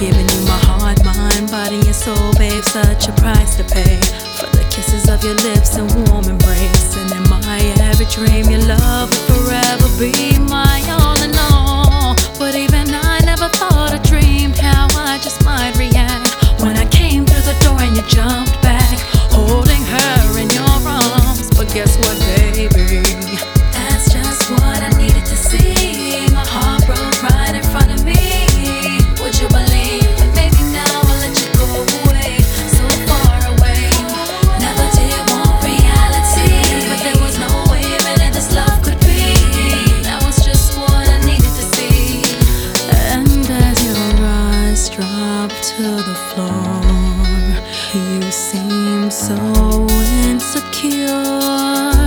Giving you my heart, mind, body, and soul, babe. Such a price to pay for the kisses of your lips and warm embrace. And in my every dream, your love will forever be my all in all. But even I never thought I dreamed how I just might react when I came through the door and you jumped back, holding her in your arms. But guess what? the floor. You seem so insecure.